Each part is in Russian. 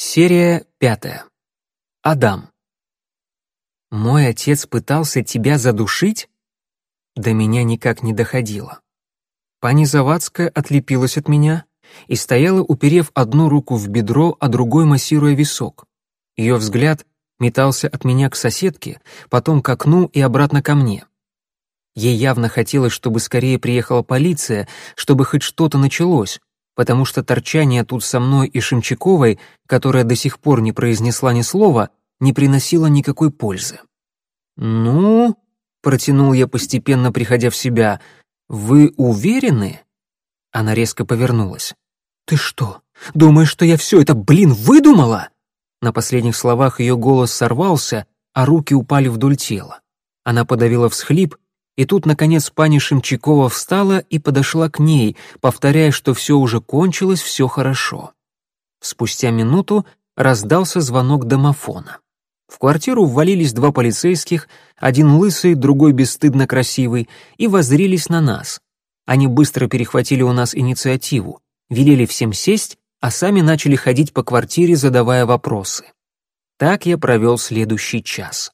Серия пятая. Адам. «Мой отец пытался тебя задушить?» До меня никак не доходило. Пани Завадская отлепилась от меня и стояла, уперев одну руку в бедро, а другой массируя висок. Ее взгляд метался от меня к соседке, потом к окну и обратно ко мне. Ей явно хотелось, чтобы скорее приехала полиция, чтобы хоть что-то началось, потому что торчание тут со мной и Шимчаковой, которая до сих пор не произнесла ни слова, не приносило никакой пользы. «Ну?» — протянул я, постепенно приходя в себя. «Вы уверены?» Она резко повернулась. «Ты что, думаешь, что я все это, блин, выдумала?» На последних словах ее голос сорвался, а руки упали вдоль тела. Она подавила всхлип и тут, наконец, пани Шимчакова встала и подошла к ней, повторяя, что все уже кончилось, все хорошо. Спустя минуту раздался звонок домофона. В квартиру ввалились два полицейских, один лысый, другой бесстыдно красивый, и воззрились на нас. Они быстро перехватили у нас инициативу, велели всем сесть, а сами начали ходить по квартире, задавая вопросы. Так я провел следующий час.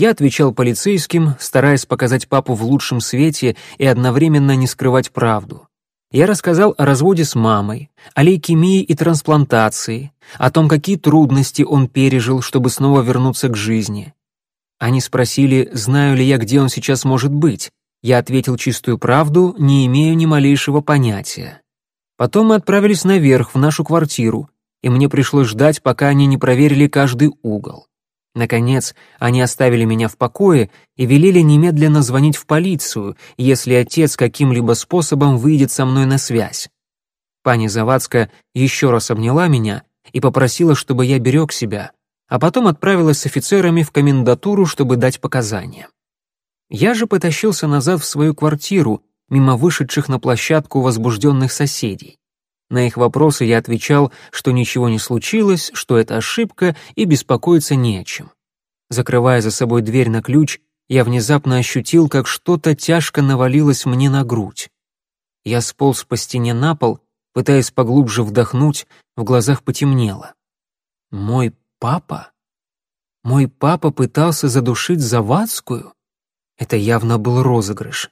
Я отвечал полицейским, стараясь показать папу в лучшем свете и одновременно не скрывать правду. Я рассказал о разводе с мамой, о лейкемии и трансплантации, о том, какие трудности он пережил, чтобы снова вернуться к жизни. Они спросили, знаю ли я, где он сейчас может быть. Я ответил чистую правду, не имею ни малейшего понятия. Потом мы отправились наверх, в нашу квартиру, и мне пришлось ждать, пока они не проверили каждый угол. Наконец, они оставили меня в покое и велели немедленно звонить в полицию, если отец каким-либо способом выйдет со мной на связь. Пани Завадская еще раз обняла меня и попросила, чтобы я берег себя, а потом отправилась с офицерами в комендатуру, чтобы дать показания. Я же потащился назад в свою квартиру, мимо вышедших на площадку возбужденных соседей. На их вопросы я отвечал, что ничего не случилось, что это ошибка и беспокоиться не о чем. Закрывая за собой дверь на ключ, я внезапно ощутил, как что-то тяжко навалилось мне на грудь. Я сполз по стене на пол, пытаясь поглубже вдохнуть, в глазах потемнело. Мой папа? Мой папа пытался задушить Завадскую? Это явно был розыгрыш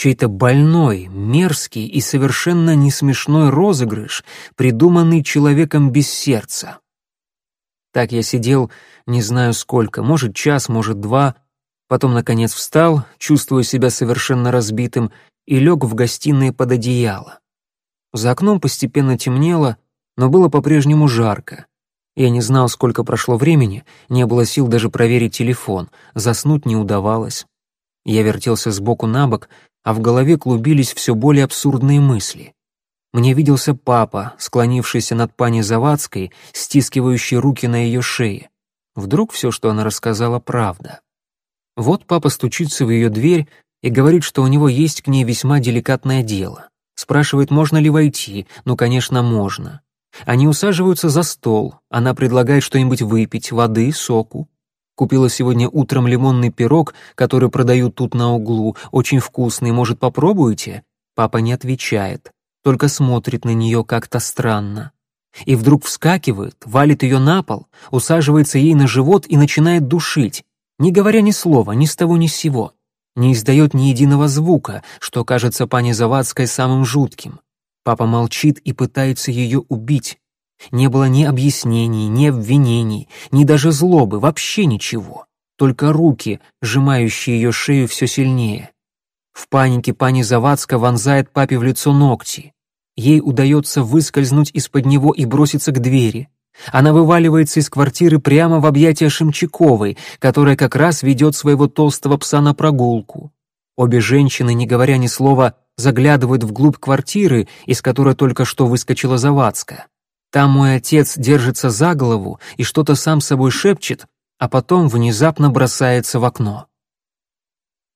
чей-то больной, мерзкий и совершенно не смешной розыгрыш, придуманный человеком без сердца. Так я сидел, не знаю сколько, может час, может два, потом, наконец, встал, чувствуя себя совершенно разбитым, и лег в гостиной под одеяло. За окном постепенно темнело, но было по-прежнему жарко. Я не знал, сколько прошло времени, не было сил даже проверить телефон, заснуть не удавалось. Я вертелся сбоку на бок, а в голове клубились все более абсурдные мысли. Мне виделся папа, склонившийся над пани Завадской, стискивающий руки на ее шее. Вдруг все, что она рассказала, правда. Вот папа стучится в ее дверь и говорит, что у него есть к ней весьма деликатное дело. Спрашивает, можно ли войти. Ну, конечно, можно. Они усаживаются за стол. Она предлагает что-нибудь выпить, воды, соку. Купила сегодня утром лимонный пирог, который продают тут на углу. Очень вкусный, может, попробуете?» Папа не отвечает, только смотрит на нее как-то странно. И вдруг вскакивает, валит ее на пол, усаживается ей на живот и начинает душить, не говоря ни слова, ни с того ни с сего. Не издает ни единого звука, что кажется пане Завадской самым жутким. Папа молчит и пытается ее убить. Не было ни объяснений, ни обвинений, ни даже злобы, вообще ничего. Только руки, сжимающие ее шею все сильнее. В панике пани Завадска вонзает папе в лицо ногти. Ей удается выскользнуть из-под него и броситься к двери. Она вываливается из квартиры прямо в объятия Шимчаковой, которая как раз ведет своего толстого пса на прогулку. Обе женщины, не говоря ни слова, заглядывают вглубь квартиры, из которой только что выскочила Завадская. Там мой отец держится за голову и что-то сам собой шепчет, а потом внезапно бросается в окно.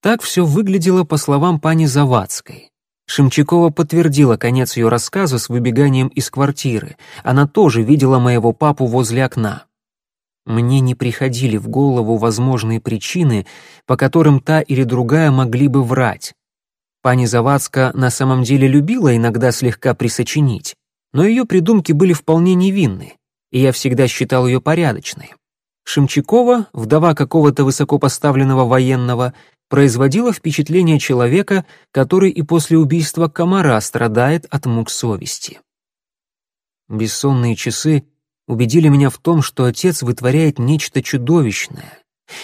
Так все выглядело по словам пани Завадской. Шимчакова подтвердила конец ее рассказа с выбеганием из квартиры. Она тоже видела моего папу возле окна. Мне не приходили в голову возможные причины, по которым та или другая могли бы врать. Пани Завадска на самом деле любила иногда слегка присочинить но ее придумки были вполне невинны, и я всегда считал ее порядочной. Шимчакова, вдова какого-то высокопоставленного военного, производила впечатление человека, который и после убийства комара страдает от мук совести. Бессонные часы убедили меня в том, что отец вытворяет нечто чудовищное.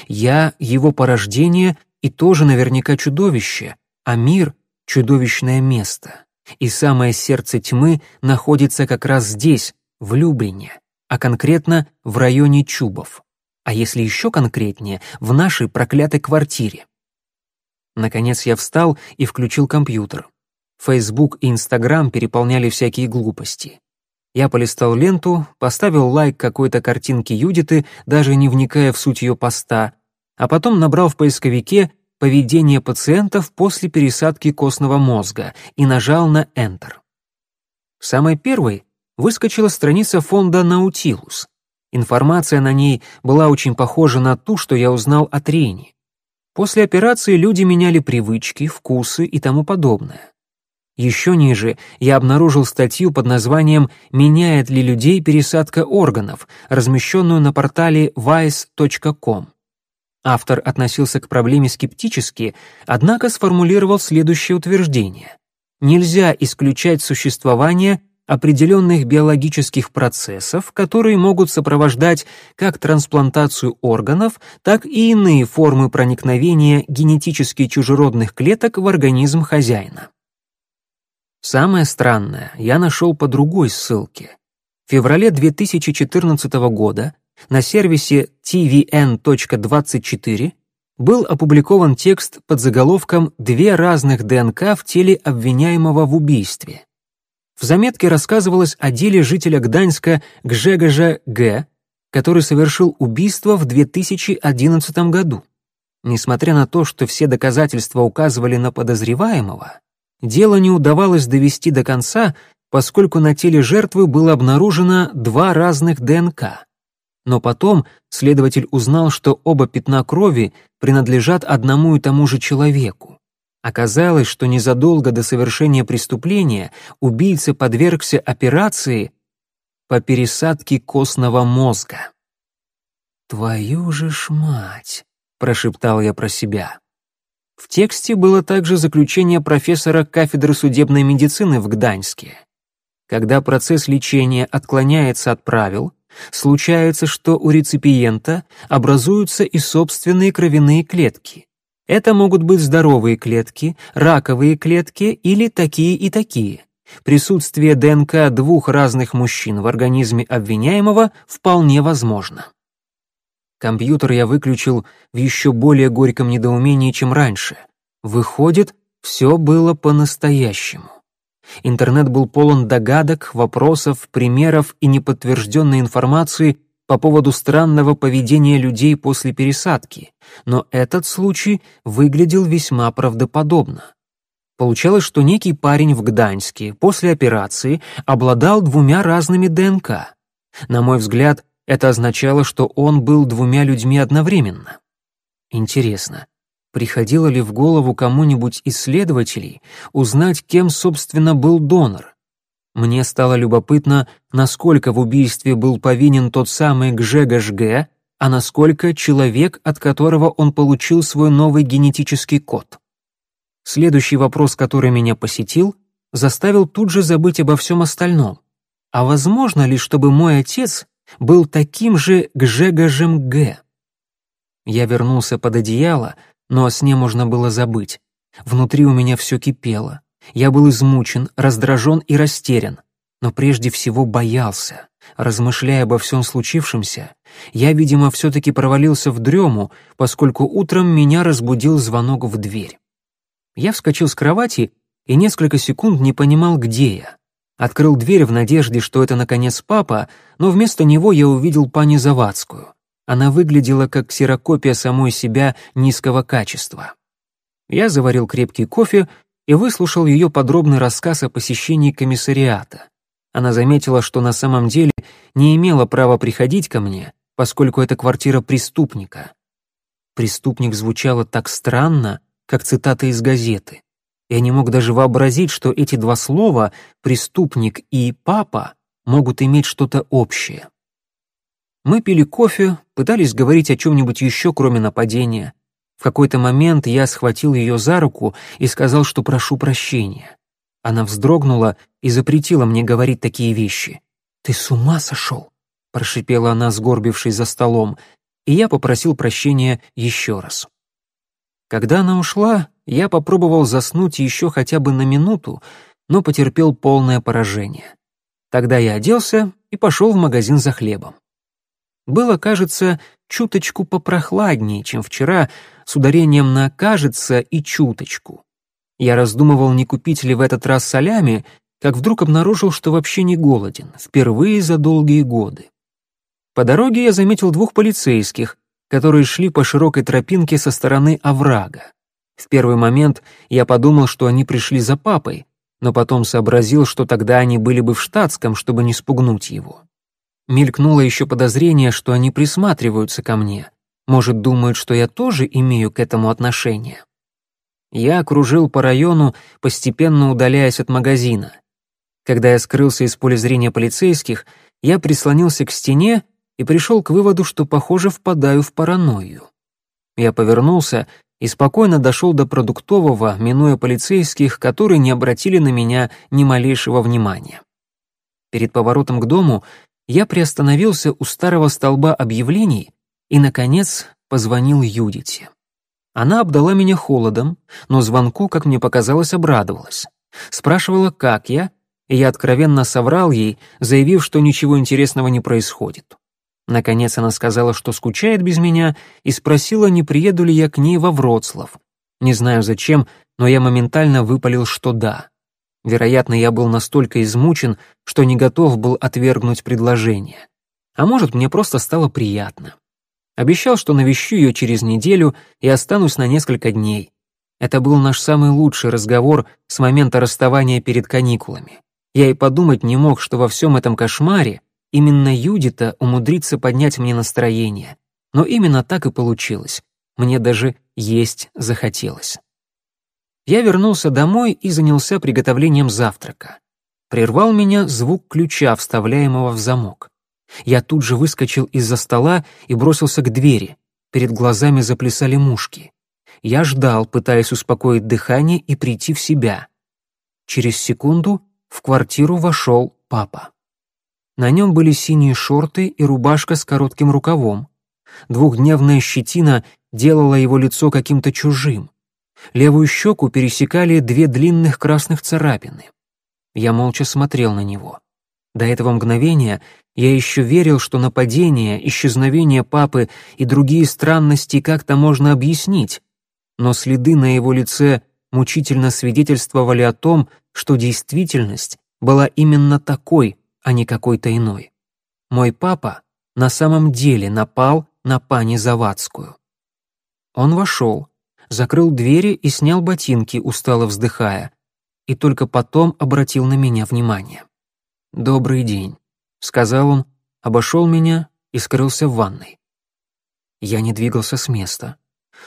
Я — его порождение и тоже наверняка чудовище, а мир — чудовищное место. И самое сердце тьмы находится как раз здесь, в Люблине, а конкретно в районе Чубов. А если еще конкретнее, в нашей проклятой квартире. Наконец я встал и включил компьютер. Фейсбук и Инстаграм переполняли всякие глупости. Я полистал ленту, поставил лайк какой-то картинке Юдиты, даже не вникая в суть ее поста, а потом набрал в поисковике «Поведение пациентов после пересадки костного мозга» и нажал на Enter. Самой первой выскочила страница фонда «Наутилус». Информация на ней была очень похожа на ту, что я узнал от Рени. После операции люди меняли привычки, вкусы и тому подобное. Еще ниже я обнаружил статью под названием «Меняет ли людей пересадка органов», размещенную на портале vice.com. Автор относился к проблеме скептически, однако сформулировал следующее утверждение. Нельзя исключать существование определенных биологических процессов, которые могут сопровождать как трансплантацию органов, так и иные формы проникновения генетически чужеродных клеток в организм хозяина. Самое странное я нашел по другой ссылке. В феврале 2014 года на сервисе tvn.24 был опубликован текст под заголовком «Две разных ДНК в теле обвиняемого в убийстве». В заметке рассказывалось о деле жителя Гданьска Гжегожа Г., который совершил убийство в 2011 году. Несмотря на то, что все доказательства указывали на подозреваемого, Дело не удавалось довести до конца, поскольку на теле жертвы было обнаружено два разных ДНК. Но потом следователь узнал, что оба пятна крови принадлежат одному и тому же человеку. Оказалось, что незадолго до совершения преступления убийца подвергся операции по пересадке костного мозга. «Твою же ж мать!» — прошептал я про себя. В тексте было также заключение профессора кафедры судебной медицины в Гданьске. Когда процесс лечения отклоняется от правил, случается, что у реципиента образуются и собственные кровяные клетки. Это могут быть здоровые клетки, раковые клетки или такие и такие. Присутствие ДНК двух разных мужчин в организме обвиняемого вполне возможно. Компьютер я выключил в еще более горьком недоумении, чем раньше. Выходит, все было по-настоящему. Интернет был полон догадок, вопросов, примеров и неподтвержденной информации по поводу странного поведения людей после пересадки, но этот случай выглядел весьма правдоподобно. Получалось, что некий парень в Гданьске после операции обладал двумя разными ДНК. На мой взгляд, это означало, что он был двумя людьми одновременно. Интересно, приходило ли в голову кому-нибудь из следователей узнать, кем, собственно, был донор? Мне стало любопытно, насколько в убийстве был повинен тот самый Гжегош Г., а насколько человек, от которого он получил свой новый генетический код. Следующий вопрос, который меня посетил, заставил тут же забыть обо всем остальном. А возможно ли, чтобы мой отец был таким же Гжегожем Г. Я вернулся под одеяло, но о сне можно было забыть. Внутри у меня все кипело. Я был измучен, раздражен и растерян, но прежде всего боялся. Размышляя обо всем случившемся, я, видимо, все-таки провалился в дрему, поскольку утром меня разбудил звонок в дверь. Я вскочил с кровати и несколько секунд не понимал, где я. Открыл дверь в надежде, что это, наконец, папа, но вместо него я увидел пани Завадскую. Она выглядела как ксерокопия самой себя низкого качества. Я заварил крепкий кофе и выслушал ее подробный рассказ о посещении комиссариата. Она заметила, что на самом деле не имела права приходить ко мне, поскольку это квартира преступника. Преступник звучало так странно, как цитата из газеты. Я не мог даже вообразить, что эти два слова «преступник» и «папа» могут иметь что-то общее. Мы пили кофе, пытались говорить о чем-нибудь еще, кроме нападения. В какой-то момент я схватил ее за руку и сказал, что прошу прощения. Она вздрогнула и запретила мне говорить такие вещи. «Ты с ума сошел?» — прошипела она, сгорбившись за столом, и я попросил прощения еще раз. Когда она ушла, я попробовал заснуть еще хотя бы на минуту, но потерпел полное поражение. Тогда я оделся и пошел в магазин за хлебом. Было, кажется, чуточку попрохладнее, чем вчера, с ударением на «кажется» и «чуточку». Я раздумывал, не купить ли в этот раз солями, как вдруг обнаружил, что вообще не голоден, впервые за долгие годы. По дороге я заметил двух полицейских, которые шли по широкой тропинке со стороны оврага. В первый момент я подумал, что они пришли за папой, но потом сообразил, что тогда они были бы в штатском, чтобы не спугнуть его. Мелькнуло еще подозрение, что они присматриваются ко мне. Может, думают, что я тоже имею к этому отношение. Я окружил по району, постепенно удаляясь от магазина. Когда я скрылся из поля зрения полицейских, я прислонился к стене и пришел к выводу, что, похоже, впадаю в паранойю. Я повернулся и спокойно дошел до продуктового, минуя полицейских, которые не обратили на меня ни малейшего внимания. Перед поворотом к дому я приостановился у старого столба объявлений и, наконец, позвонил Юдите. Она обдала меня холодом, но звонку, как мне показалось, обрадовалась. Спрашивала, как я, и я откровенно соврал ей, заявив, что ничего интересного не происходит. Наконец она сказала, что скучает без меня, и спросила, не приеду ли я к ней во Вроцлав. Не знаю зачем, но я моментально выпалил, что да. Вероятно, я был настолько измучен, что не готов был отвергнуть предложение. А может, мне просто стало приятно. Обещал, что навещу ее через неделю и останусь на несколько дней. Это был наш самый лучший разговор с момента расставания перед каникулами. Я и подумать не мог, что во всем этом кошмаре именно Юдита умудрится поднять мне настроение. Но именно так и получилось. Мне даже есть захотелось. Я вернулся домой и занялся приготовлением завтрака. Прервал меня звук ключа, вставляемого в замок. Я тут же выскочил из-за стола и бросился к двери. Перед глазами заплясали мушки. Я ждал, пытаясь успокоить дыхание и прийти в себя. Через секунду в квартиру вошел папа. На нем были синие шорты и рубашка с коротким рукавом. Двухдневная щетина делала его лицо каким-то чужим. Левую щеку пересекали две длинных красных царапины. Я молча смотрел на него. До этого мгновения я еще верил, что нападение, исчезновение папы и другие странности как-то можно объяснить, но следы на его лице мучительно свидетельствовали о том, что действительность была именно такой, а не какой-то иной. Мой папа на самом деле напал на пани Завадскую. Он вошел, закрыл двери и снял ботинки, устало вздыхая, и только потом обратил на меня внимание. «Добрый день», — сказал он, обошел меня и скрылся в ванной. Я не двигался с места.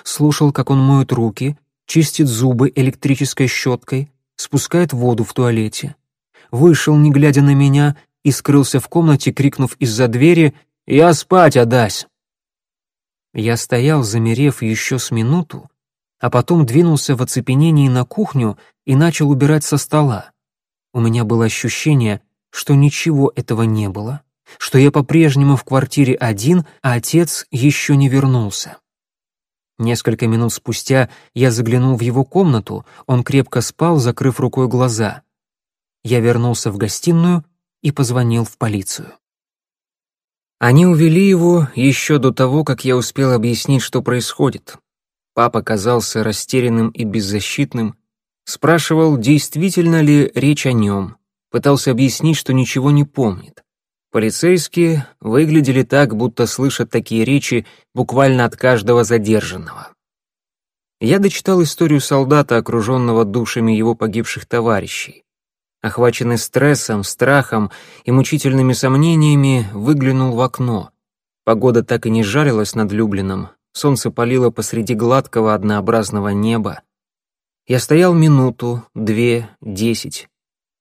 Слушал, как он моет руки, чистит зубы электрической щеткой, спускает воду в туалете. Вышел, не глядя на меня, и скрылся в комнате, крикнув из-за двери «Я спать, Адась!». Я стоял, замерев еще с минуту, а потом двинулся в оцепенении на кухню и начал убирать со стола. У меня было ощущение, что ничего этого не было, что я по-прежнему в квартире один, а отец еще не вернулся. Несколько минут спустя я заглянул в его комнату, он крепко спал, закрыв рукой глаза. Я вернулся в гостиную и позвонил в полицию. Они увели его еще до того, как я успел объяснить, что происходит. Папа казался растерянным и беззащитным, спрашивал, действительно ли речь о нем, пытался объяснить, что ничего не помнит. Полицейские выглядели так, будто слышат такие речи буквально от каждого задержанного. Я дочитал историю солдата, окруженного душами его погибших товарищей. Охваченный стрессом, страхом и мучительными сомнениями, выглянул в окно. Погода так и не жарилась над Люблином, Солнце палило посреди гладкого однообразного неба. Я стоял минуту, две, десять.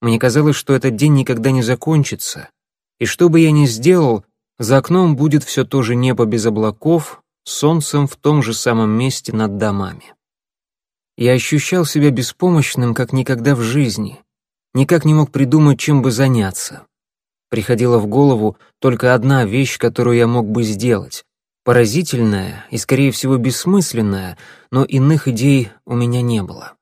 Мне казалось, что этот день никогда не закончится. И что бы я ни сделал, за окном будет все то же небо без облаков, солнцем в том же самом месте над домами. Я ощущал себя беспомощным, как никогда в жизни, никак не мог придумать, чем бы заняться. Приходила в голову только одна вещь, которую я мог бы сделать. Поразительная и, скорее всего, бессмысленная, но иных идей у меня не было.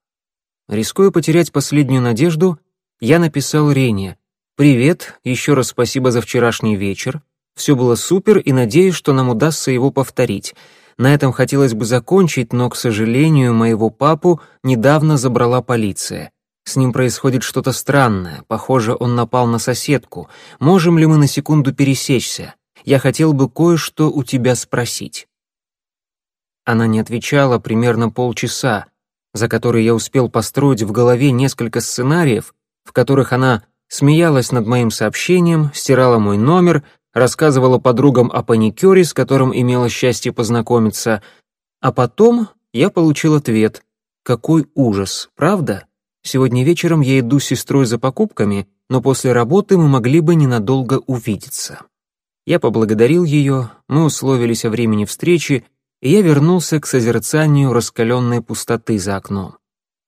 Рискуя потерять последнюю надежду, я написал Рене «Привет, еще раз спасибо за вчерашний вечер. Все было супер и надеюсь, что нам удастся его повторить. На этом хотелось бы закончить, но, к сожалению, моего папу недавно забрала полиция. С ним происходит что-то странное. Похоже, он напал на соседку. Можем ли мы на секунду пересечься? Я хотел бы кое-что у тебя спросить». Она не отвечала примерно полчаса, за которые я успел построить в голове несколько сценариев, в которых она смеялась над моим сообщением, стирала мой номер, рассказывала подругам о паникюре, с которым имела счастье познакомиться, а потом я получил ответ «Какой ужас, правда?» Сегодня вечером я иду с сестрой за покупками, но после работы мы могли бы ненадолго увидеться. Я поблагодарил ее, мы условились о времени встречи, и я вернулся к созерцанию раскаленной пустоты за окном.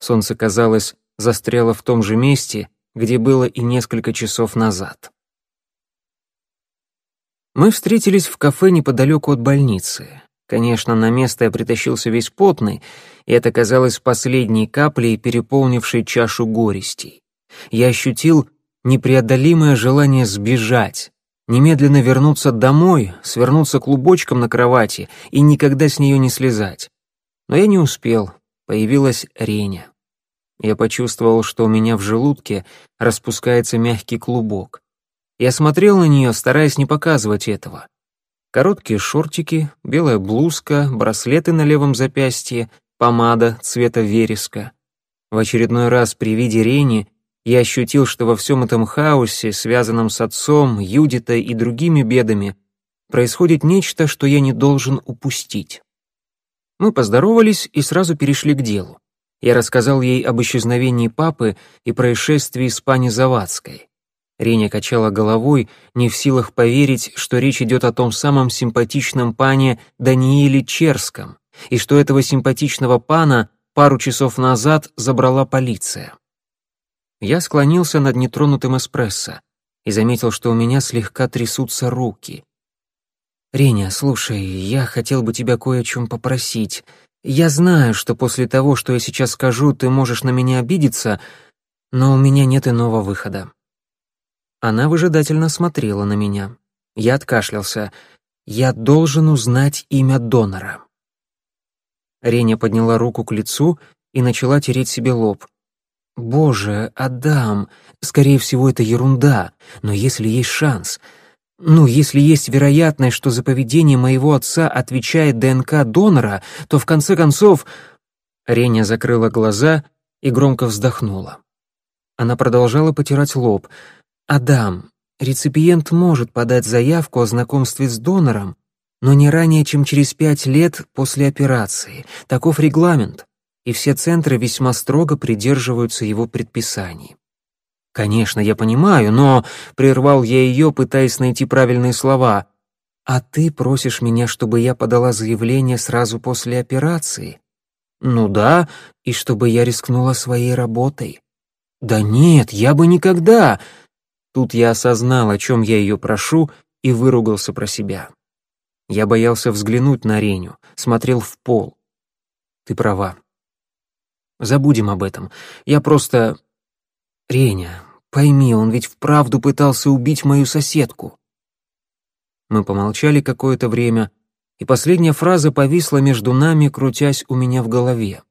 Солнце, казалось, застряло в том же месте, где было и несколько часов назад. Мы встретились в кафе неподалеку от больницы. Конечно, на место я притащился весь потный, и это казалось последней каплей, переполнившей чашу горестей. Я ощутил непреодолимое желание сбежать, немедленно вернуться домой, свернуться клубочком на кровати и никогда с нее не слезать. Но я не успел, появилась Реня. Я почувствовал, что у меня в желудке распускается мягкий клубок. Я смотрел на нее, стараясь не показывать этого. Короткие шортики, белая блузка, браслеты на левом запястье, помада цвета вереска. В очередной раз при виде Рени я ощутил, что во всем этом хаосе, связанном с отцом, Юдитой и другими бедами, происходит нечто, что я не должен упустить. Мы поздоровались и сразу перешли к делу. Я рассказал ей об исчезновении папы и происшествии с пани Завадской. Реня качала головой, не в силах поверить, что речь идет о том самом симпатичном пане Данииле Черском, и что этого симпатичного пана пару часов назад забрала полиция. Я склонился над нетронутым эспрессо и заметил, что у меня слегка трясутся руки. «Реня, слушай, я хотел бы тебя кое о чем попросить. Я знаю, что после того, что я сейчас скажу, ты можешь на меня обидеться, но у меня нет иного выхода. Она выжидательно смотрела на меня. Я откашлялся. «Я должен узнать имя донора». Реня подняла руку к лицу и начала тереть себе лоб. «Боже, Адам, скорее всего, это ерунда, но если есть шанс, ну, если есть вероятность, что за поведение моего отца отвечает ДНК донора, то в конце концов...» Реня закрыла глаза и громко вздохнула. Она продолжала потирать лоб — Адам, реципиент может подать заявку о знакомстве с донором, но не ранее, чем через пять лет после операции. Таков регламент, и все центры весьма строго придерживаются его предписаний. «Конечно, я понимаю, но...» — прервал я ее, пытаясь найти правильные слова. «А ты просишь меня, чтобы я подала заявление сразу после операции?» «Ну да, и чтобы я рискнула своей работой». «Да нет, я бы никогда...» Тут я осознал, о чем я ее прошу, и выругался про себя. Я боялся взглянуть на Реню, смотрел в пол. Ты права. Забудем об этом. Я просто... Реня, пойми, он ведь вправду пытался убить мою соседку. Мы помолчали какое-то время, и последняя фраза повисла между нами, крутясь у меня в голове.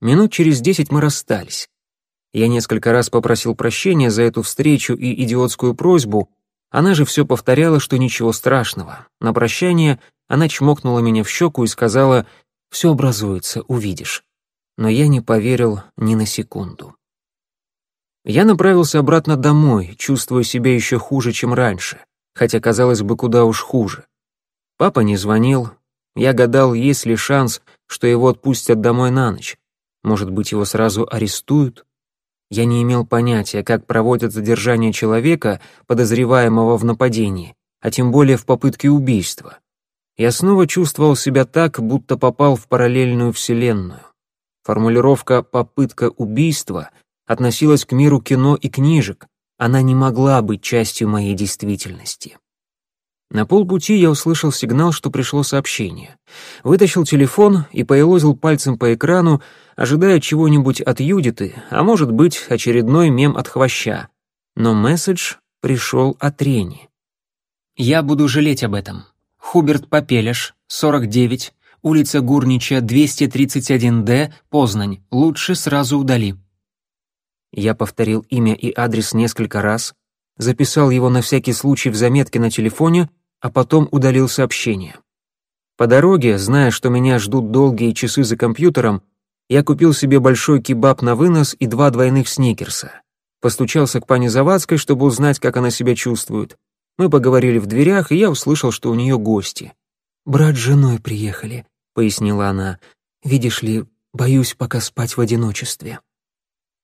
Минут через десять мы расстались. Я несколько раз попросил прощения за эту встречу и идиотскую просьбу, она же все повторяла, что ничего страшного. На прощание она чмокнула меня в щеку и сказала «Все образуется, увидишь». Но я не поверил ни на секунду. Я направился обратно домой, чувствуя себя еще хуже, чем раньше, хотя, казалось бы, куда уж хуже. Папа не звонил, я гадал, есть ли шанс, что его отпустят домой на ночь. Может быть, его сразу арестуют? Я не имел понятия, как проводят задержание человека, подозреваемого в нападении, а тем более в попытке убийства. Я снова чувствовал себя так, будто попал в параллельную вселенную. Формулировка «попытка убийства» относилась к миру кино и книжек, она не могла быть частью моей действительности. На полпути я услышал сигнал, что пришло сообщение. Вытащил телефон и поелозил пальцем по экрану, ожидая чего-нибудь от Юдиты, а может быть, очередной мем от хвоща. Но месседж пришел от Рени. «Я буду жалеть об этом. Хуберт Попелеш, 49, улица Гурнича, 231-Д, Познань. Лучше сразу удали». Я повторил имя и адрес несколько раз, записал его на всякий случай в заметке на телефоне, а потом удалил сообщение. По дороге, зная, что меня ждут долгие часы за компьютером, я купил себе большой кебаб на вынос и два двойных сникерса. Постучался к пане Завадской, чтобы узнать, как она себя чувствует. Мы поговорили в дверях, и я услышал, что у нее гости. «Брат с женой приехали», — пояснила она. «Видишь ли, боюсь пока спать в одиночестве».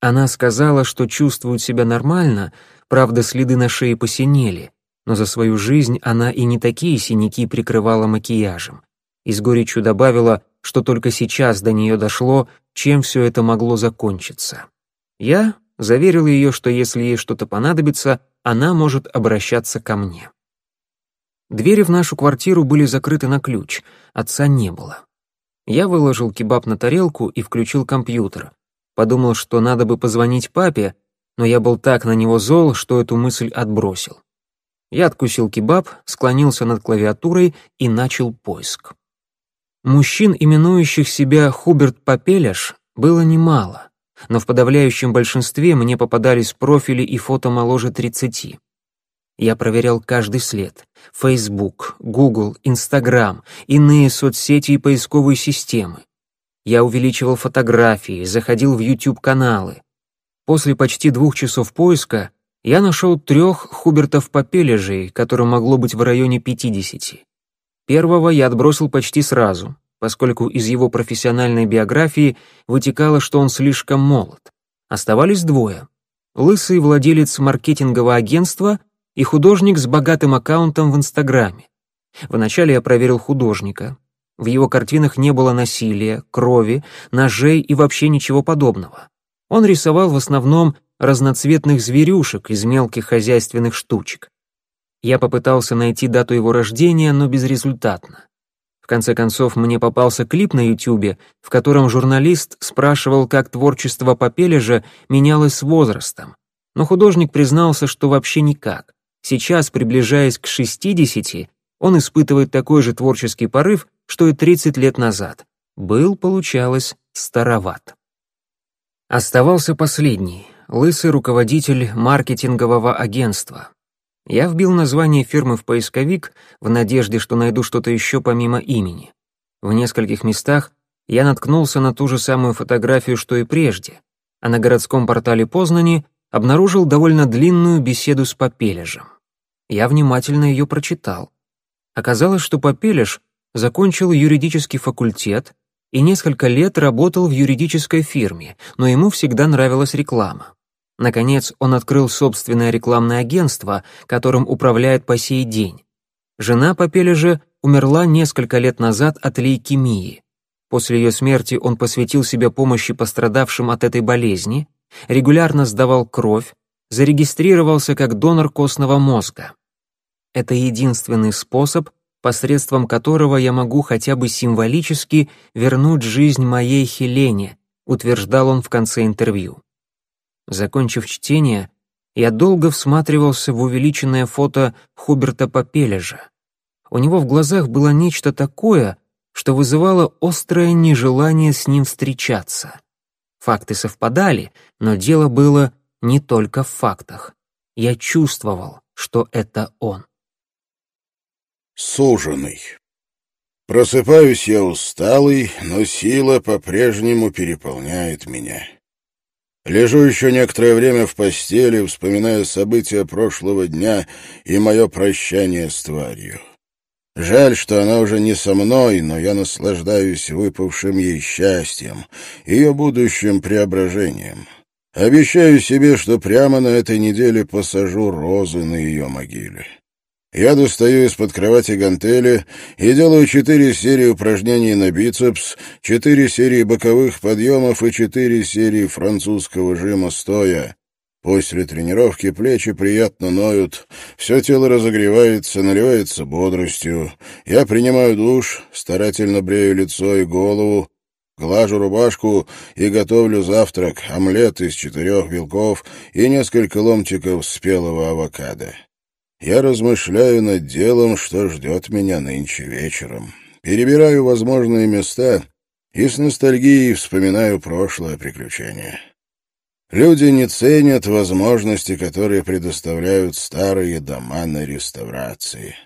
Она сказала, что чувствует себя нормально, правда, следы на шее посинели, но за свою жизнь она и не такие синяки прикрывала макияжем. И с горечью добавила, что только сейчас до нее дошло, чем все это могло закончиться. Я заверил ее, что если ей что-то понадобится, она может обращаться ко мне. Двери в нашу квартиру были закрыты на ключ, отца не было. Я выложил кебаб на тарелку и включил компьютер. Подумал, что надо бы позвонить папе, но я был так на него зол, что эту мысль отбросил. Я откусил кебаб, склонился над клавиатурой и начал поиск. Мужчин, именующих себя Хуберт Попеляш, было немало, но в подавляющем большинстве мне попадались профили и фото моложе 30. Я проверял каждый след. Facebook, Google, Instagram, иные соцсети и поисковые системы. Я увеличивал фотографии, заходил в YouTube-каналы. После почти двух часов поиска я нашел трех Хубертов Попележей, которым могло быть в районе 50. Первого я отбросил почти сразу, поскольку из его профессиональной биографии вытекало, что он слишком молод. Оставались двое. Лысый владелец маркетингового агентства и художник с богатым аккаунтом в Инстаграме. Вначале я проверил художника. В его картинах не было насилия, крови, ножей и вообще ничего подобного. Он рисовал в основном разноцветных зверюшек из мелких хозяйственных штучек. Я попытался найти дату его рождения, но безрезультатно. В конце концов, мне попался клип на Ютубе, в котором журналист спрашивал, как творчество Попележа менялось с возрастом. Но художник признался, что вообще никак. Сейчас, приближаясь к 60, он испытывает такой же творческий порыв, что и 30 лет назад. Был, получалось, староват. Оставался последний, лысый руководитель маркетингового агентства. Я вбил название фирмы в поисковик в надежде, что найду что-то еще помимо имени. В нескольких местах я наткнулся на ту же самую фотографию, что и прежде, а на городском портале Познани обнаружил довольно длинную беседу с Попележем. Я внимательно ее прочитал. Оказалось, что Попележ закончил юридический факультет и несколько лет работал в юридической фирме, но ему всегда нравилась реклама. Наконец, он открыл собственное рекламное агентство, которым управляет по сей день. Жена Попележа умерла несколько лет назад от лейкемии. После ее смерти он посвятил себя помощи пострадавшим от этой болезни, регулярно сдавал кровь, зарегистрировался как донор костного мозга. Это единственный способ, посредством которого я могу хотя бы символически вернуть жизнь моей Хелене, утверждал он в конце интервью. Закончив чтение, я долго всматривался в увеличенное фото Хуберта Попележа. У него в глазах было нечто такое, что вызывало острое нежелание с ним встречаться. Факты совпадали, но дело было не только в фактах. Я чувствовал, что это он. Суженый. Просыпаюсь я усталый, но сила по-прежнему переполняет меня. Лежу еще некоторое время в постели, вспоминая события прошлого дня и мое прощание с тварью. Жаль, что она уже не со мной, но я наслаждаюсь выпавшим ей счастьем, ее будущим преображением. Обещаю себе, что прямо на этой неделе посажу розы на ее могиле. Я достаю из-под кровати гантели и делаю четыре серии упражнений на бицепс, четыре серии боковых подъемов и четыре серии французского жима стоя. После тренировки плечи приятно ноют, все тело разогревается, наливается бодростью. Я принимаю душ, старательно брею лицо и голову, глажу рубашку и готовлю завтрак, омлет из четырех белков и несколько ломтиков спелого авокадо. Я размышляю над делом, что ждет меня нынче вечером. Перебираю возможные места и с ностальгией вспоминаю прошлое приключение. Люди не ценят возможности, которые предоставляют старые дома на реставрации.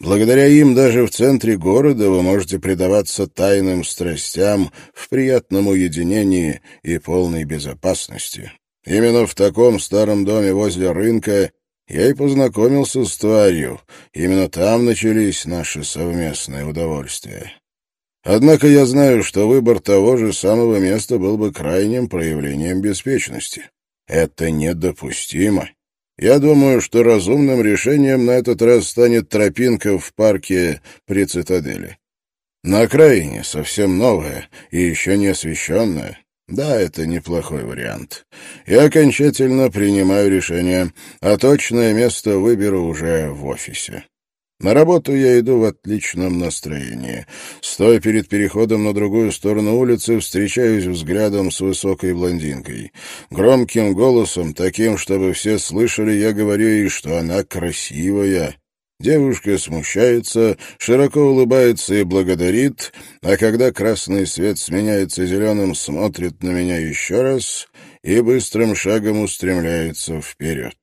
Благодаря им даже в центре города вы можете предаваться тайным страстям в приятном уединении и полной безопасности. Именно в таком старом доме возле рынка я и познакомился с тварью. Именно там начались наши совместные удовольствия. Однако я знаю, что выбор того же самого места был бы крайним проявлением беспечности. Это недопустимо. Я думаю, что разумным решением на этот раз станет тропинка в парке при цитадели. На окраине совсем новая и еще не освещенная. Да, это неплохой вариант. Я окончательно принимаю решение, а точное место выберу уже в офисе. На работу я иду в отличном настроении. Стоя перед переходом на другую сторону улицы, встречаюсь взглядом с высокой блондинкой. Громким голосом, таким, чтобы все слышали, я говорю ей, что она красивая. Девушка смущается, широко улыбается и благодарит, а когда красный свет сменяется зеленым, смотрит на меня еще раз и быстрым шагом устремляется вперед.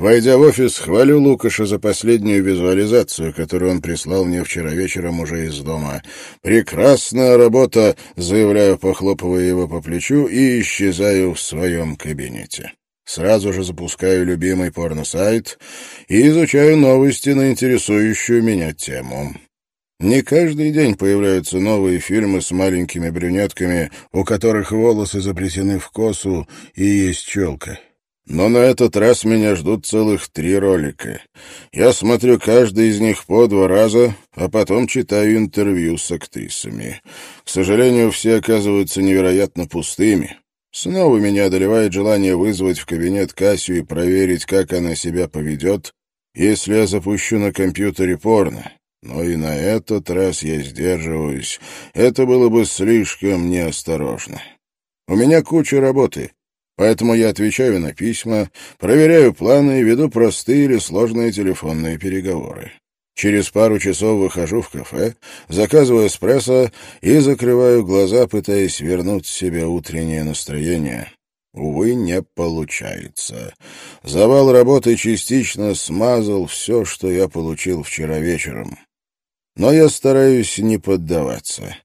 Войдя в офис, хвалю Лукаша за последнюю визуализацию, которую он прислал мне вчера вечером уже из дома. «Прекрасная работа!» — заявляю, похлопывая его по плечу, и исчезаю в своем кабинете. Сразу же запускаю любимый порно-сайт и изучаю новости на интересующую меня тему. Не каждый день появляются новые фильмы с маленькими брюнетками, у которых волосы заплетены в косу и есть челка. Но на этот раз меня ждут целых три ролика. Я смотрю каждый из них по два раза, а потом читаю интервью с актрисами. К сожалению, все оказываются невероятно пустыми. Снова меня одолевает желание вызвать в кабинет Кассию и проверить, как она себя поведет, если я запущу на компьютере порно. Но и на этот раз я сдерживаюсь. Это было бы слишком неосторожно. У меня куча работы, поэтому я отвечаю на письма, проверяю планы и веду простые или сложные телефонные переговоры. Через пару часов выхожу в кафе, заказываю эспрессо и закрываю глаза, пытаясь вернуть себе утреннее настроение. Увы, не получается. Завал работы частично смазал все, что я получил вчера вечером. Но я стараюсь не поддаваться.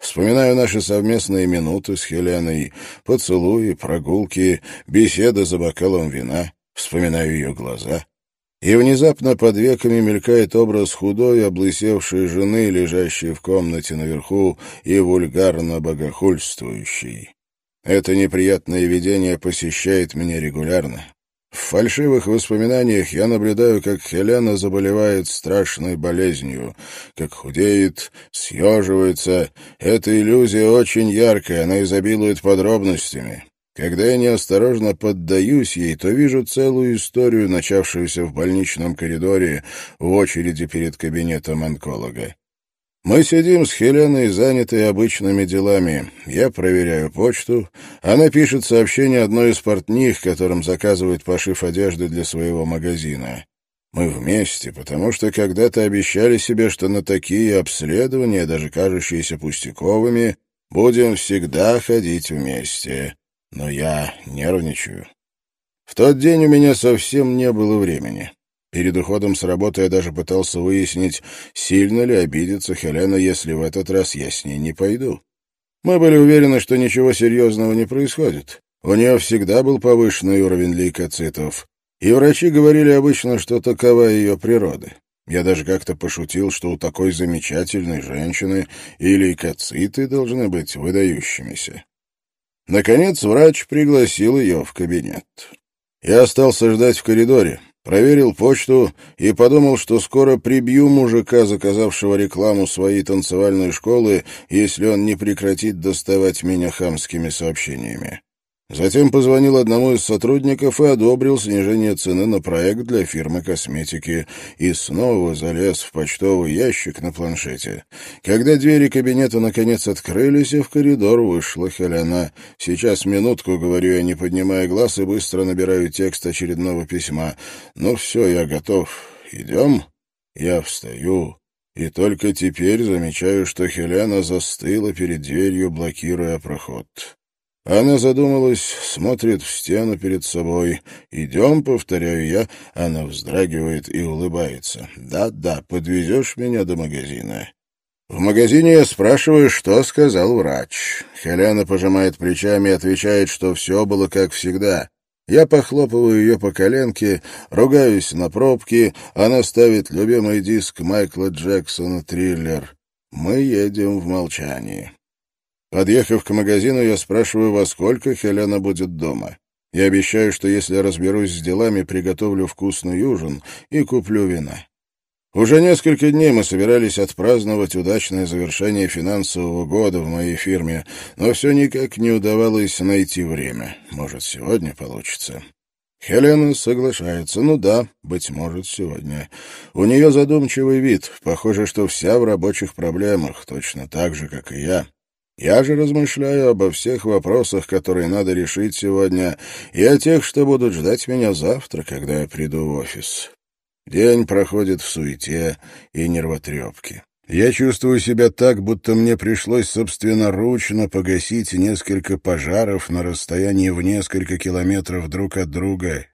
Вспоминаю наши совместные минуты с Хеленой, поцелуи, прогулки, беседа за бокалом вина. Вспоминаю ее глаза — и внезапно под веками мелькает образ худой, облысевшей жены, лежащей в комнате наверху и вульгарно богохульствующей. Это неприятное видение посещает меня регулярно. В фальшивых воспоминаниях я наблюдаю, как Хелена заболевает страшной болезнью, как худеет, съеживается. Эта иллюзия очень яркая, она изобилует подробностями. Когда я неосторожно поддаюсь ей, то вижу целую историю, начавшуюся в больничном коридоре в очереди перед кабинетом онколога. Мы сидим с Хеленой, занятые обычными делами. Я проверяю почту. Она пишет сообщение одной из портних, которым заказывает пошив одежды для своего магазина. Мы вместе, потому что когда-то обещали себе, что на такие обследования, даже кажущиеся пустяковыми, будем всегда ходить вместе но я нервничаю. В тот день у меня совсем не было времени. Перед уходом с работы я даже пытался выяснить, сильно ли обидится Хелена, если в этот раз я с ней не пойду. Мы были уверены, что ничего серьезного не происходит. У нее всегда был повышенный уровень лейкоцитов, и врачи говорили обычно, что такова ее природа. Я даже как-то пошутил, что у такой замечательной женщины и лейкоциты должны быть выдающимися. Наконец врач пригласил ее в кабинет. Я остался ждать в коридоре. Проверил почту и подумал, что скоро прибью мужика, заказавшего рекламу своей танцевальной школы, если он не прекратит доставать меня хамскими сообщениями. Затем позвонил одному из сотрудников и одобрил снижение цены на проект для фирмы косметики и снова залез в почтовый ящик на планшете. Когда двери кабинета наконец открылись, и в коридор вышла Хелена. «Сейчас минутку», — говорю я, не поднимая глаз, и быстро набираю текст очередного письма. «Ну все, я готов. Идем?» Я встаю. И только теперь замечаю, что Хелена застыла перед дверью, блокируя проход. Она задумалась, смотрит в стену перед собой. «Идем», — повторяю я. Она вздрагивает и улыбается. «Да-да, подвезешь меня до магазина». В магазине я спрашиваю, что сказал врач. Хелена пожимает плечами и отвечает, что все было как всегда. Я похлопываю ее по коленке, ругаюсь на пробки, она ставит любимый диск Майкла Джексона «Триллер». Мы едем в молчании. Подъехав к магазину, я спрашиваю, во сколько Хелена будет дома. Я обещаю, что если разберусь с делами, приготовлю вкусный ужин и куплю вина. Уже несколько дней мы собирались отпраздновать удачное завершение финансового года в моей фирме, но все никак не удавалось найти время. Может, сегодня получится. Хелена соглашается. Ну да, быть может, сегодня. У нее задумчивый вид. Похоже, что вся в рабочих проблемах, точно так же, как и я. Я же размышляю обо всех вопросах, которые надо решить сегодня, и о тех, что будут ждать меня завтра, когда я приду в офис. День проходит в суете и нервотрепке. Я чувствую себя так, будто мне пришлось собственноручно погасить несколько пожаров на расстоянии в несколько километров друг от друга.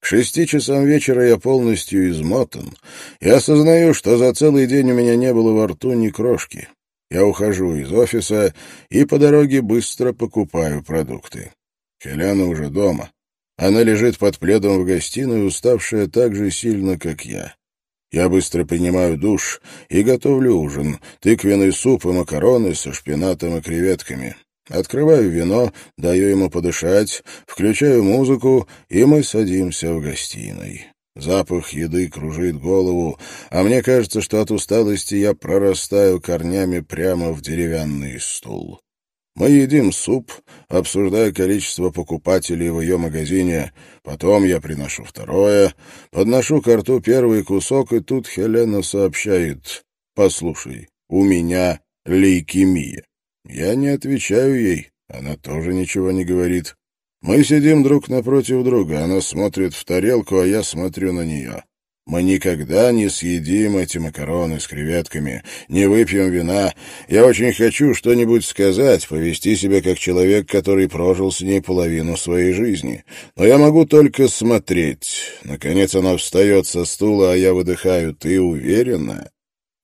К шести часам вечера я полностью измотан и осознаю, что за целый день у меня не было во рту ни крошки. Я ухожу из офиса и по дороге быстро покупаю продукты. Хелена уже дома. Она лежит под пледом в гостиной, уставшая так же сильно, как я. Я быстро принимаю душ и готовлю ужин. Тыквенный суп и макароны со шпинатом и креветками. Открываю вино, даю ему подышать, включаю музыку, и мы садимся в гостиной. Запах еды кружит голову, а мне кажется, что от усталости я прорастаю корнями прямо в деревянный стул. Мы едим суп, обсуждая количество покупателей в ее магазине. Потом я приношу второе, подношу к рту первый кусок, и тут Хелена сообщает. «Послушай, у меня лейкемия». Я не отвечаю ей, она тоже ничего не говорит. Мы сидим друг напротив друга, она смотрит в тарелку, а я смотрю на нее. Мы никогда не съедим эти макароны с креветками, не выпьем вина. Я очень хочу что-нибудь сказать, повести себя как человек, который прожил с ней половину своей жизни. Но я могу только смотреть. Наконец она встает со стула, а я выдыхаю. Ты уверена?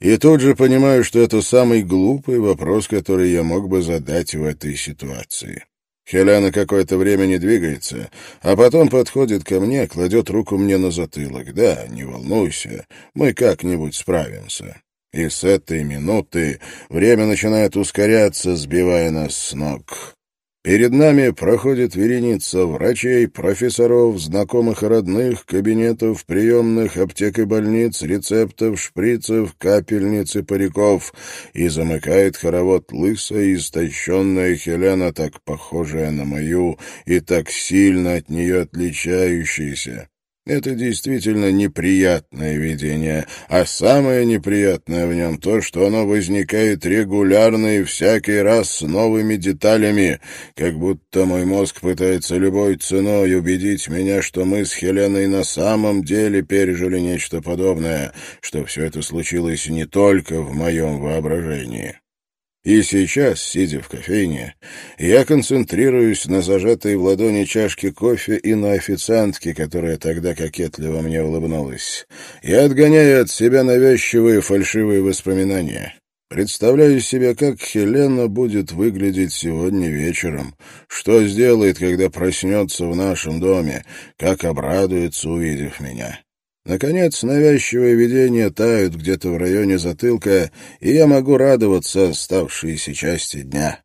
И тут же понимаю, что это самый глупый вопрос, который я мог бы задать в этой ситуации. Хелена какое-то время не двигается, а потом подходит ко мне, кладет руку мне на затылок. «Да, не волнуйся, мы как-нибудь справимся». И с этой минуты время начинает ускоряться, сбивая нас с ног. Перед нами проходит вереница врачей, профессоров, знакомых и родных, кабинетов, приемных, аптек и больниц, рецептов, шприцев, капельниц и париков, и замыкает хоровод лысая, истощенная Хелена, так похожая на мою и так сильно от нее отличающаяся. Это действительно неприятное видение, а самое неприятное в нем то, что оно возникает регулярно и всякий раз с новыми деталями, как будто мой мозг пытается любой ценой убедить меня, что мы с Хеленой на самом деле пережили нечто подобное, что все это случилось не только в моем воображении. И сейчас, сидя в кофейне, я концентрируюсь на зажатой в ладони чашке кофе и на официантке, которая тогда кокетливо мне улыбнулась. Я отгоняю от себя навязчивые фальшивые воспоминания. Представляю себе, как Хелена будет выглядеть сегодня вечером, что сделает, когда проснется в нашем доме, как обрадуется, увидев меня. Наконец, навязчивые видения тают где-то в районе затылка, и я могу радоваться оставшиеся части дня.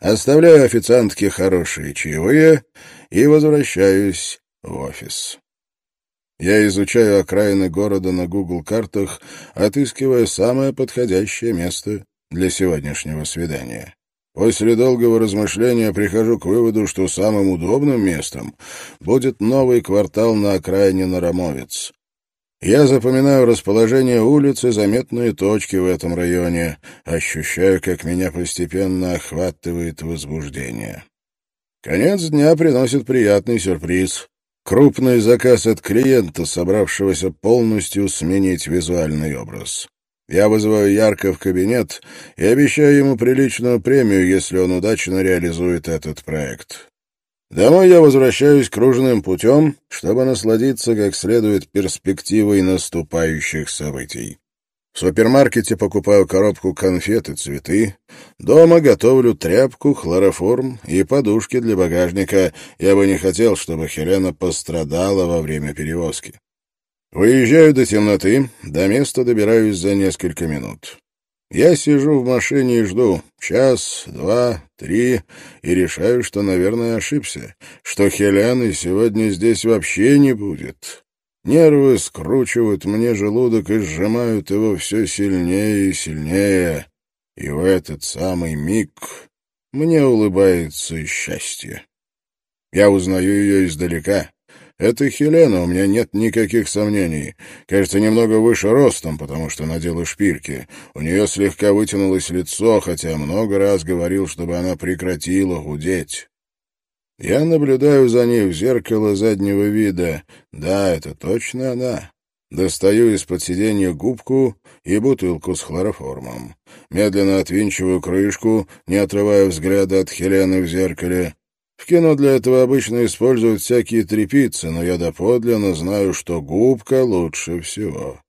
Оставляю официантке хорошие чаевые и возвращаюсь в офис. Я изучаю окраины города на Google-картах, отыскивая самое подходящее место для сегодняшнего свидания. После долгого размышления прихожу к выводу, что самым удобным местом будет новый квартал на окраине Нарамовец. Я запоминаю расположение улиц и заметные точки в этом районе, ощущаю, как меня постепенно охватывает возбуждение. Конец дня приносит приятный сюрприз. Крупный заказ от клиента, собравшегося полностью сменить визуальный образ. Я вызываю Ярко в кабинет и обещаю ему приличную премию, если он удачно реализует этот проект. Домой я возвращаюсь кружным путем, чтобы насладиться как следует перспективой наступающих событий. В супермаркете покупаю коробку конфет и цветы. Дома готовлю тряпку, хлороформ и подушки для багажника. Я бы не хотел, чтобы Хелена пострадала во время перевозки. Выезжаю до темноты, до места добираюсь за несколько минут. Я сижу в машине и жду час, два, три, и решаю, что, наверное, ошибся, что Хелены сегодня здесь вообще не будет. Нервы скручивают мне желудок и сжимают его все сильнее и сильнее. И в этот самый миг мне улыбается счастье. Я узнаю ее издалека. Это Хелена, у меня нет никаких сомнений. Кажется, немного выше ростом, потому что надела шпильки. У нее слегка вытянулось лицо, хотя много раз говорил, чтобы она прекратила худеть. Я наблюдаю за ней в зеркало заднего вида. Да, это точно она. Достаю из-под сиденья губку и бутылку с хлороформом. Медленно отвинчиваю крышку, не отрывая взгляда от Хелены в зеркале. В кино для этого обычно используют всякие трепицы, но я доподлинно знаю, что губка лучше всего.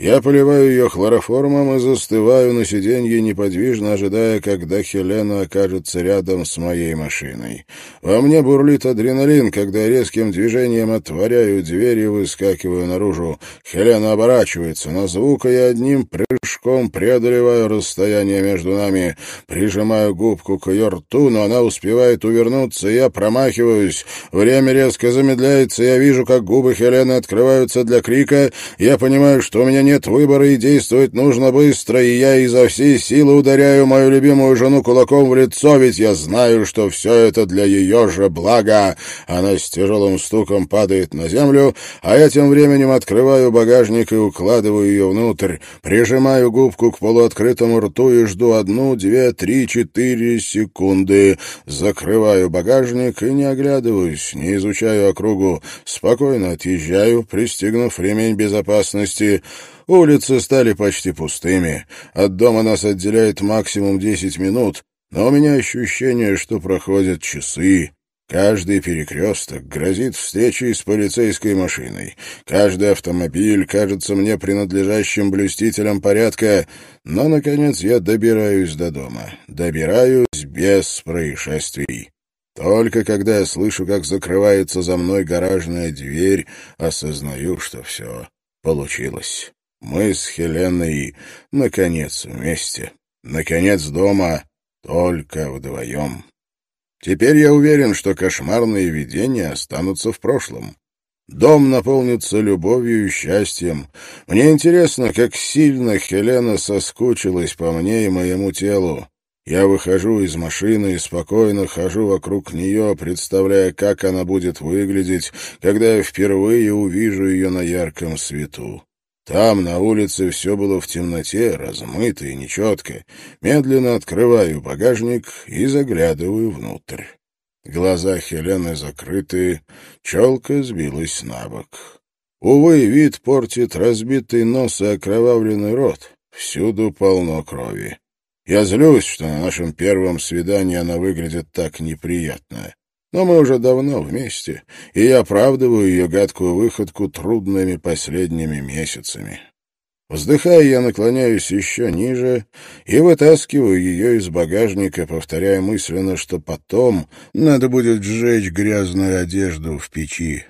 Я поливаю ее хлороформом и застываю на сиденье, неподвижно ожидая, когда Хелена окажется рядом с моей машиной. Во мне бурлит адреналин, когда резким движением отворяю дверь и выскакиваю наружу. Хелена оборачивается на звук, и я одним прыжком преодолеваю расстояние между нами. Прижимаю губку к ее рту, но она успевает увернуться, и я промахиваюсь. Время резко замедляется, я вижу, как губы Хелены открываются для крика. Я понимаю, что у меня нет выбора и действовать нужно быстро, и я изо всей силы ударяю мою любимую жену кулаком в лицо, ведь я знаю, что все это для ее же блага. Она с тяжелым стуком падает на землю, а я тем временем открываю багажник и укладываю ее внутрь, прижимаю губку к полуоткрытому рту и жду одну, две, три, четыре секунды. Закрываю багажник и не оглядываюсь, не изучаю округу, спокойно отъезжаю, пристегнув ремень безопасности. Улицы стали почти пустыми. От дома нас отделяет максимум десять минут, но у меня ощущение, что проходят часы. Каждый перекресток грозит встречей с полицейской машиной. Каждый автомобиль кажется мне принадлежащим блюстителям порядка, но, наконец, я добираюсь до дома. Добираюсь без происшествий. Только когда я слышу, как закрывается за мной гаражная дверь, осознаю, что все получилось. Мы с Хеленой, наконец, вместе. Наконец, дома только вдвоем. Теперь я уверен, что кошмарные видения останутся в прошлом. Дом наполнится любовью и счастьем. Мне интересно, как сильно Хелена соскучилась по мне и моему телу. Я выхожу из машины и спокойно хожу вокруг нее, представляя, как она будет выглядеть, когда я впервые увижу ее на ярком свету. Там, на улице, все было в темноте, размыто и нечетко. Медленно открываю багажник и заглядываю внутрь. Глаза Хелены закрыты, челка сбилась на бок. Увы, вид портит разбитый нос и окровавленный рот. Всюду полно крови. Я злюсь, что на нашем первом свидании она выглядит так неприятно. Но мы уже давно вместе, и я оправдываю ее гадкую выходку трудными последними месяцами. Вздыхая, я наклоняюсь еще ниже и вытаскиваю ее из багажника, повторяя мысленно, что потом надо будет сжечь грязную одежду в печи.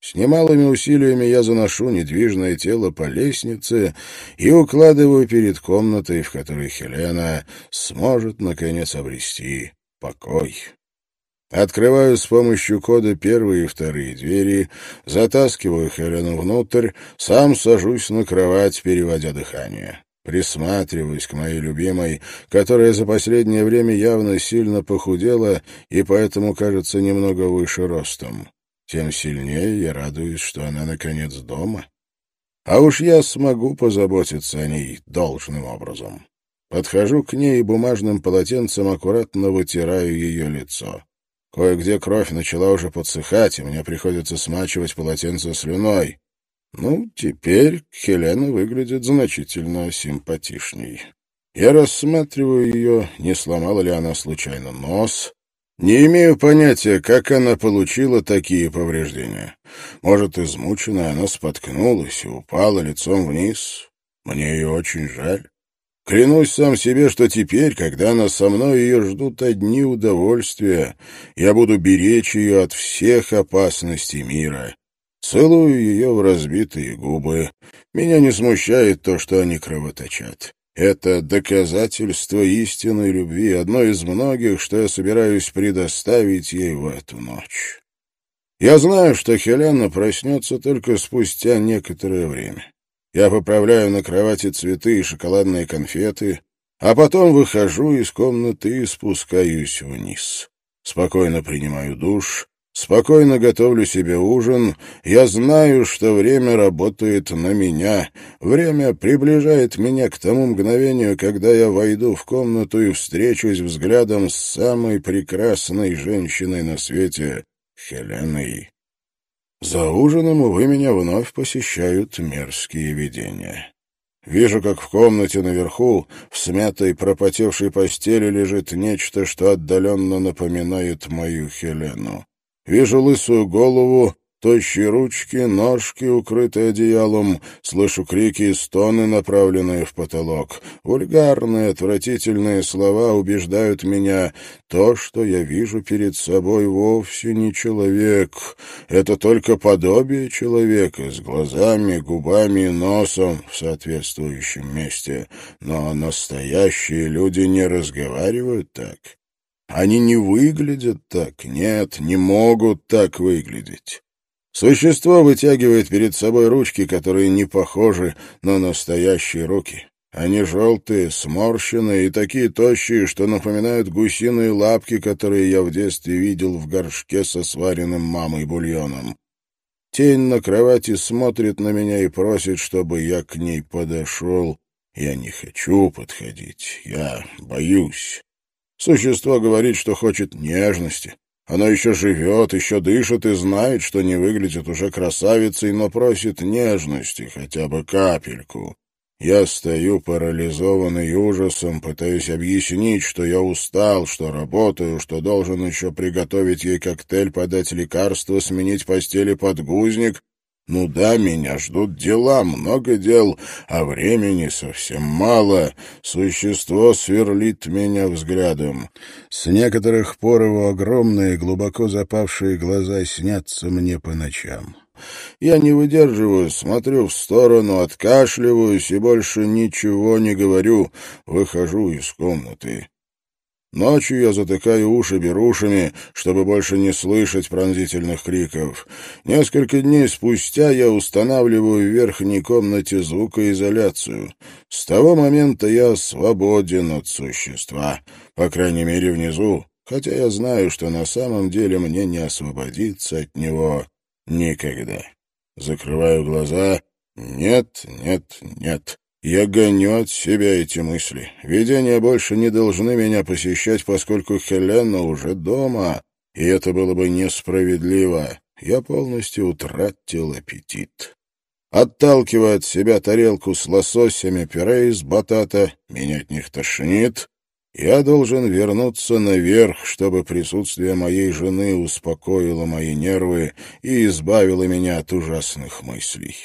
С немалыми усилиями я заношу недвижное тело по лестнице и укладываю перед комнатой, в которой Хелена сможет, наконец, обрести покой. Открываю с помощью кода первые и вторые двери, затаскиваю Хелену внутрь, сам сажусь на кровать, переводя дыхание. Присматриваюсь к моей любимой, которая за последнее время явно сильно похудела и поэтому кажется немного выше ростом. Тем сильнее я радуюсь, что она, наконец, дома. А уж я смогу позаботиться о ней должным образом. Подхожу к ней и бумажным полотенцем аккуратно вытираю ее лицо. Кое-где кровь начала уже подсыхать, и мне приходится смачивать полотенце слюной. Ну, теперь Хелена выглядит значительно симпатичней. Я рассматриваю ее, не сломала ли она случайно нос. Не имею понятия, как она получила такие повреждения. Может, измученная она споткнулась и упала лицом вниз. Мне ее очень жаль. Клянусь сам себе, что теперь, когда она со мной, ее ждут одни удовольствия. Я буду беречь ее от всех опасностей мира. Целую ее в разбитые губы. Меня не смущает то, что они кровоточат. Это доказательство истинной любви, одно из многих, что я собираюсь предоставить ей в эту ночь. Я знаю, что Хелена проснется только спустя некоторое время. Я поправляю на кровати цветы и шоколадные конфеты, а потом выхожу из комнаты и спускаюсь вниз. Спокойно принимаю душ, спокойно готовлю себе ужин. Я знаю, что время работает на меня. Время приближает меня к тому мгновению, когда я войду в комнату и встречусь взглядом с самой прекрасной женщиной на свете — Хеленой. За ужином, увы, меня вновь посещают мерзкие видения. Вижу, как в комнате наверху, в смятой пропотевшей постели, лежит нечто, что отдаленно напоминает мою Хелену. Вижу лысую голову, Тощие ручки, ножки, укрытые одеялом. Слышу крики и стоны, направленные в потолок. Вульгарные, отвратительные слова убеждают меня. То, что я вижу перед собой, вовсе не человек. Это только подобие человека с глазами, губами и носом в соответствующем месте. Но настоящие люди не разговаривают так. Они не выглядят так, нет, не могут так выглядеть. Существо вытягивает перед собой ручки, которые не похожи на настоящие руки. Они желтые, сморщенные и такие тощие, что напоминают гусиные лапки, которые я в детстве видел в горшке со сваренным мамой бульоном. Тень на кровати смотрит на меня и просит, чтобы я к ней подошел. Я не хочу подходить, я боюсь. Существо говорит, что хочет нежности, она еще живет, еще дышит и знает, что не выглядит уже красавицей, но просит нежности, хотя бы капельку. Я стою парализованный ужасом, пытаюсь объяснить, что я устал, что работаю, что должен еще приготовить ей коктейль, подать лекарство, сменить постели подгузник, ну да, меня ждут дела, много дел, а времени совсем мало. Существо сверлит меня взглядом. С некоторых пор его огромные, глубоко запавшие глаза снятся мне по ночам. Я не выдерживаю, смотрю в сторону, откашливаюсь и больше ничего не говорю, выхожу из комнаты. Ночью я затыкаю уши берушами, чтобы больше не слышать пронзительных криков. Несколько дней спустя я устанавливаю в верхней комнате звукоизоляцию. С того момента я свободен от существа, по крайней мере внизу, хотя я знаю, что на самом деле мне не освободиться от него никогда. Закрываю глаза. Нет, нет, нет. Я гоню от себя эти мысли. Видения больше не должны меня посещать, поскольку Хелена уже дома, и это было бы несправедливо. Я полностью утратил аппетит. Отталкивая от себя тарелку с лососями, пюре из батата, меня от них тошнит. Я должен вернуться наверх, чтобы присутствие моей жены успокоило мои нервы и избавило меня от ужасных мыслей.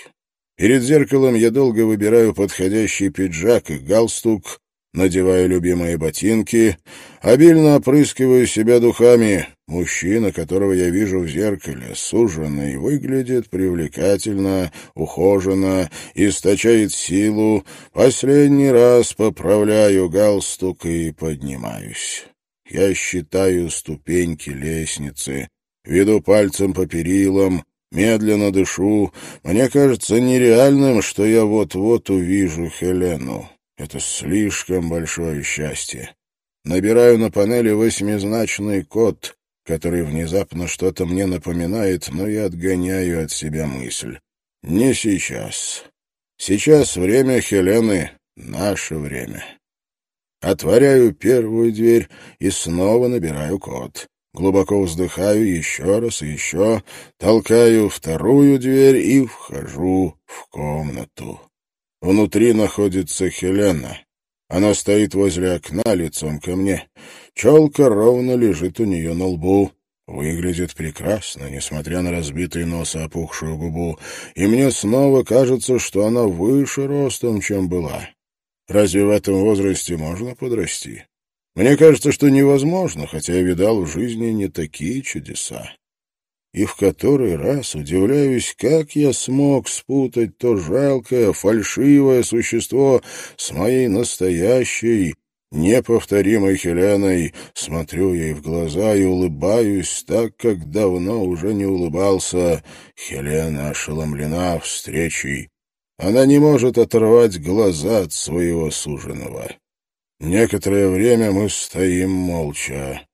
Перед зеркалом я долго выбираю подходящий пиджак и галстук, надеваю любимые ботинки, обильно опрыскиваю себя духами. Мужчина, которого я вижу в зеркале, суженный, выглядит привлекательно, ухоженно, источает силу. Последний раз поправляю галстук и поднимаюсь. Я считаю ступеньки лестницы, веду пальцем по перилам, медленно дышу. Мне кажется нереальным, что я вот-вот увижу Хелену. Это слишком большое счастье. Набираю на панели восьмизначный код, который внезапно что-то мне напоминает, но я отгоняю от себя мысль. Не сейчас. Сейчас время Хелены — наше время. Отворяю первую дверь и снова набираю код. Глубоко вздыхаю еще раз и еще, толкаю вторую дверь и вхожу в комнату. Внутри находится Хелена. Она стоит возле окна лицом ко мне. Челка ровно лежит у нее на лбу. Выглядит прекрасно, несмотря на разбитый нос и опухшую губу, и мне снова кажется, что она выше ростом, чем была. Разве в этом возрасте можно подрасти? Мне кажется, что невозможно, хотя я видал в жизни не такие чудеса. И в который раз удивляюсь, как я смог спутать то жалкое, фальшивое существо с моей настоящей, неповторимой Хеленой. Смотрю ей в глаза и улыбаюсь так, как давно уже не улыбался. Хелена ошеломлена встречей она не может оторвать глаза от своего суженого. Некоторое время мы стоим молча.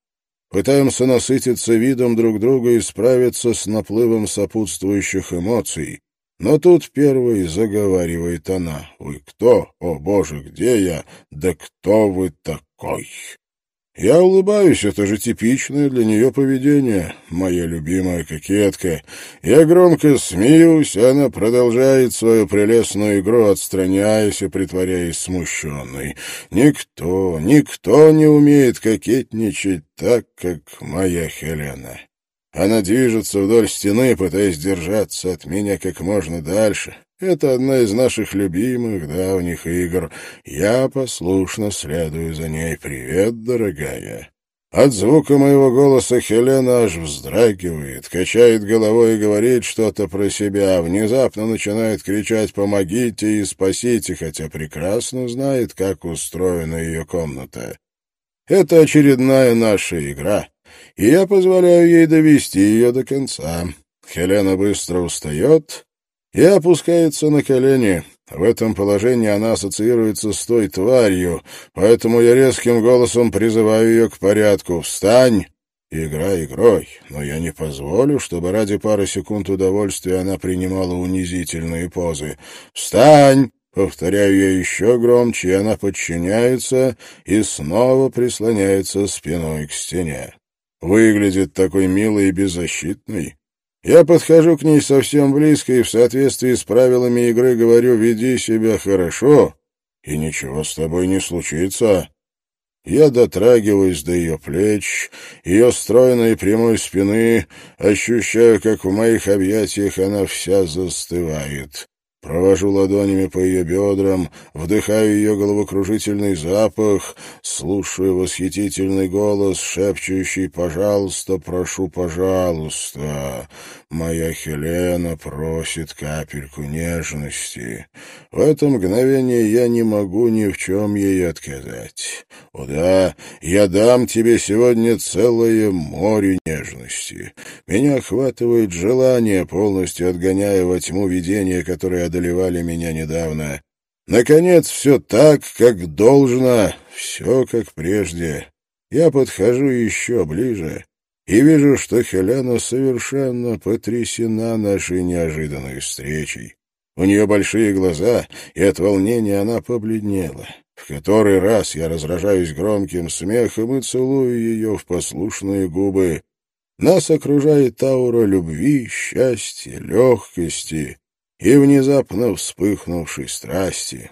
Пытаемся насытиться видом друг друга и справиться с наплывом сопутствующих эмоций. Но тут первой заговаривает она. «Вы кто? О, Боже, где я? Да кто вы такой?» Я улыбаюсь, это же типичное для нее поведение, моя любимая кокетка. Я громко смеюсь, она продолжает свою прелестную игру, отстраняясь и притворяясь смущенной. Никто, никто не умеет кокетничать так, как моя Хелена. Она движется вдоль стены, пытаясь держаться от меня как можно дальше. Это одна из наших любимых давних игр. Я послушно следую за ней. Привет, дорогая. От звука моего голоса Хелена аж вздрагивает, качает головой и говорит что-то про себя, внезапно начинает кричать «помогите» и «спасите», хотя прекрасно знает, как устроена ее комната. Это очередная наша игра, и я позволяю ей довести ее до конца. Хелена быстро устает и опускается на колени. В этом положении она ассоциируется с той тварью, поэтому я резким голосом призываю ее к порядку. «Встань!» Игра игрой, но я не позволю, чтобы ради пары секунд удовольствия она принимала унизительные позы. «Встань!» Повторяю я еще громче, и она подчиняется и снова прислоняется спиной к стене. Выглядит такой милой и беззащитной. Я подхожу к ней совсем близко и в соответствии с правилами игры говорю «веди себя хорошо, и ничего с тобой не случится». Я дотрагиваюсь до ее плеч, ее стройной прямой спины, ощущаю, как в моих объятиях она вся застывает. Провожу ладонями по ее бедрам, вдыхаю ее головокружительный запах, слушаю восхитительный голос, шепчущий «Пожалуйста, прошу, пожалуйста». Моя Хелена просит капельку нежности. В это мгновение я не могу ни в чем ей отказать. О да, я дам тебе сегодня целое море нежности. Меня охватывает желание, полностью отгоняя во тьму видения, которое одолевали меня недавно. Наконец, все так, как должно, все как прежде. Я подхожу еще ближе и вижу, что Хелена совершенно потрясена нашей неожиданной встречей. У нее большие глаза, и от волнения она побледнела. В который раз я разражаюсь громким смехом и целую ее в послушные губы. Нас окружает аура любви, счастья, легкости и внезапно вспыхнувшей страсти.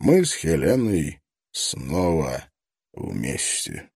Мы с Хеленой снова вместе.